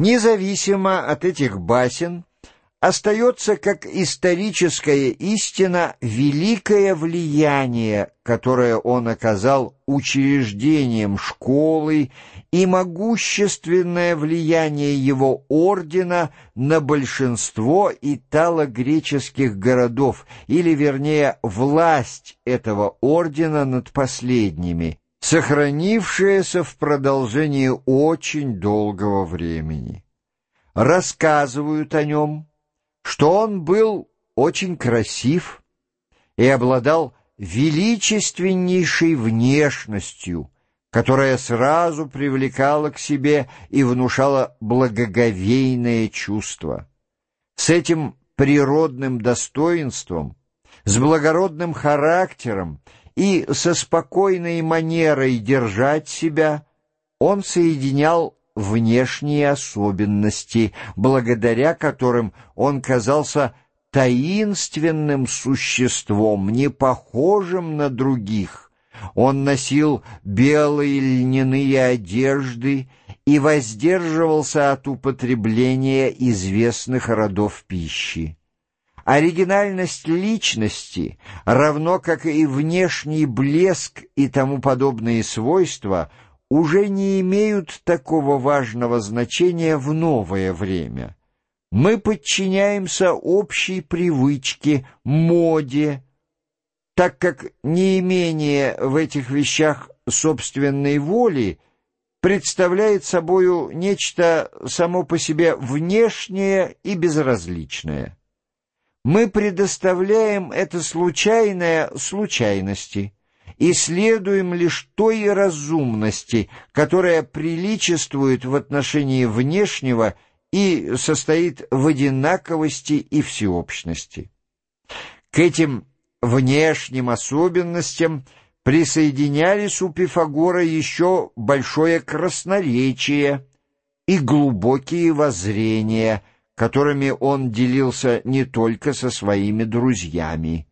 Независимо от этих басен, остается как историческая истина великое влияние, которое он оказал учреждением школы и могущественное влияние его ордена на большинство итало-греческих городов, или, вернее, власть этого ордена над последними, сохранившаяся в продолжении очень долгого времени. Рассказывают о нем, что он был очень красив и обладал величественнейшей внешностью, которая сразу привлекала к себе и внушала благоговейное чувство. С этим природным достоинством, с благородным характером и со спокойной манерой держать себя он соединял внешние особенности, благодаря которым он казался таинственным существом, не похожим на других. Он носил белые льняные одежды и воздерживался от употребления известных родов пищи. Оригинальность личности, равно как и внешний блеск и тому подобные свойства, уже не имеют такого важного значения в новое время. Мы подчиняемся общей привычке, моде, так как неимение в этих вещах собственной воли представляет собою нечто само по себе внешнее и безразличное. Мы предоставляем это случайное случайности и следуем лишь той разумности, которая приличествует в отношении внешнего и состоит в одинаковости и всеобщности. К этим внешним особенностям присоединялись у Пифагора еще большое красноречие и глубокие воззрения, которыми он делился не только со своими друзьями.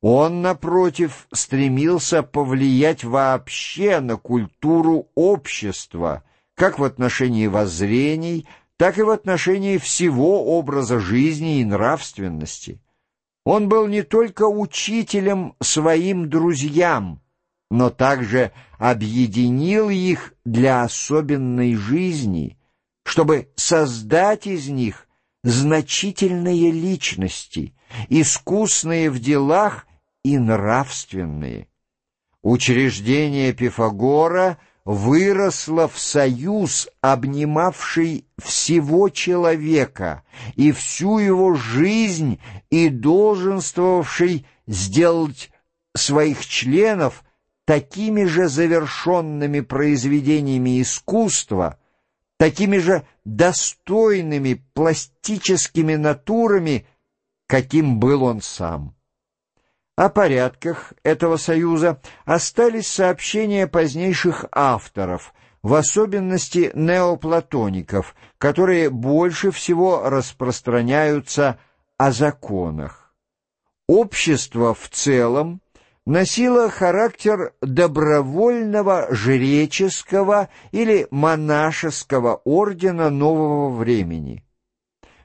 Он, напротив, стремился повлиять вообще на культуру общества, как в отношении воззрений, так и в отношении всего образа жизни и нравственности. Он был не только учителем своим друзьям, но также объединил их для особенной жизни, чтобы создать из них значительные личности, искусные в делах и нравственные. Учреждение Пифагора выросло в союз, обнимавший всего человека и всю его жизнь и долженствовавший сделать своих членов такими же завершенными произведениями искусства, такими же достойными пластическими натурами, каким был он сам. О порядках этого союза остались сообщения позднейших авторов, в особенности неоплатоников, которые больше всего распространяются о законах. Общество в целом носило характер добровольного жреческого или монашеского ордена нового времени.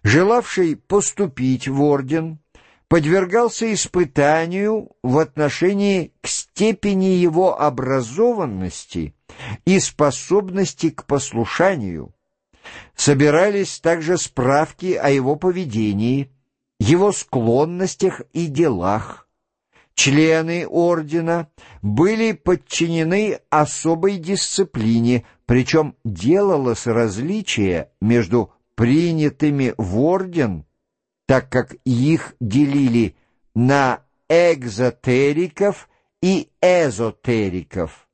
Желавший поступить в орден подвергался испытанию в отношении к степени его образованности и способности к послушанию. Собирались также справки о его поведении, его склонностях и делах. Члены ордена были подчинены особой дисциплине, причем делалось различие между принятыми в орден так как их делили на экзотериков и эзотериков.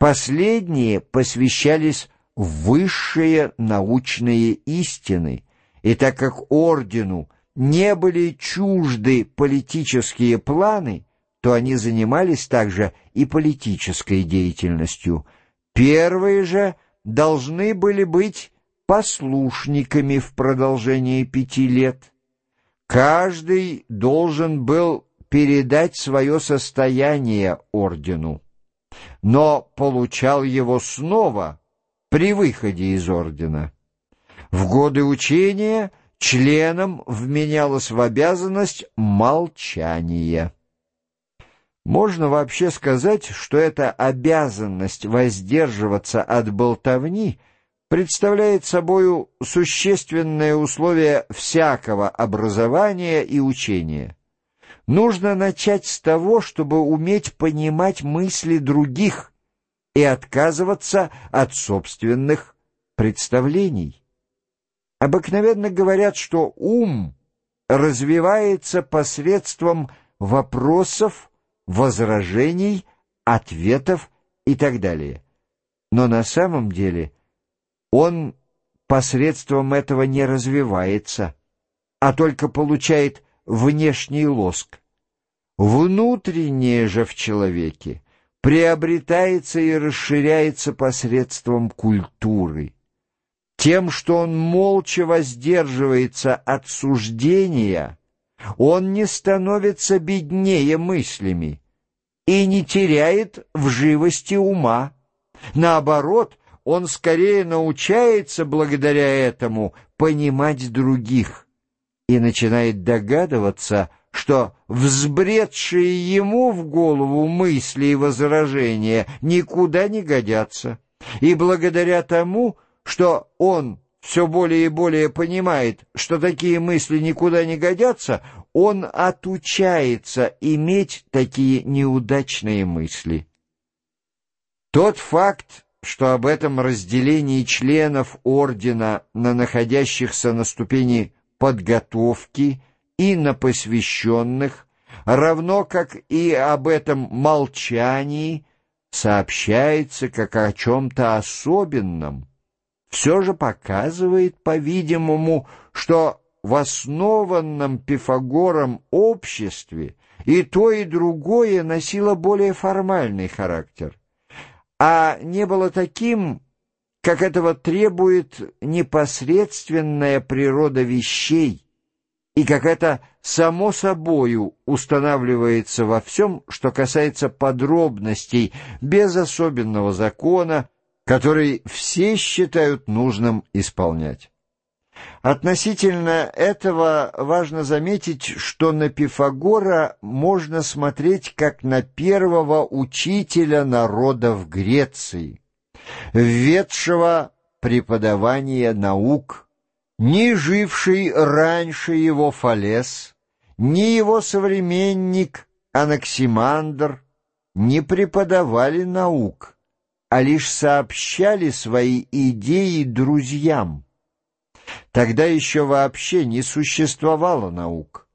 Последние посвящались высшие научные истины, и так как ордену не были чужды политические планы, то они занимались также и политической деятельностью. Первые же должны были быть послушниками в продолжении пяти лет. Каждый должен был передать свое состояние ордену, но получал его снова при выходе из ордена. В годы учения членам вменялось в обязанность молчание. Можно вообще сказать, что эта обязанность воздерживаться от болтовни представляет собою существенное условие всякого образования и учения. Нужно начать с того, чтобы уметь понимать мысли других и отказываться от собственных представлений. Обыкновенно говорят, что ум развивается посредством вопросов, возражений, ответов и так далее. Но на самом деле он посредством этого не развивается, а только получает внешний лоск. Внутреннее же в человеке приобретается и расширяется посредством культуры. Тем, что он молча воздерживается от суждения – он не становится беднее мыслями и не теряет в живости ума. Наоборот, он скорее научается благодаря этому понимать других и начинает догадываться, что взбредшие ему в голову мысли и возражения никуда не годятся, и благодаря тому, что он все более и более понимает, что такие мысли никуда не годятся, он отучается иметь такие неудачные мысли. Тот факт, что об этом разделении членов ордена на находящихся на ступени подготовки и на посвященных, равно как и об этом молчании, сообщается как о чем-то особенном, все же показывает, по-видимому, что в основанном Пифагором обществе и то, и другое носило более формальный характер, а не было таким, как этого требует непосредственная природа вещей, и как это само собою устанавливается во всем, что касается подробностей, без особенного закона, который все считают нужным исполнять. Относительно этого важно заметить, что на Пифагора можно смотреть как на первого учителя народа в Греции, введшего преподавание наук, ни живший раньше его Фалес, ни его современник Анаксимандр не преподавали наук, а лишь сообщали свои идеи друзьям. Тогда еще вообще не существовало наук.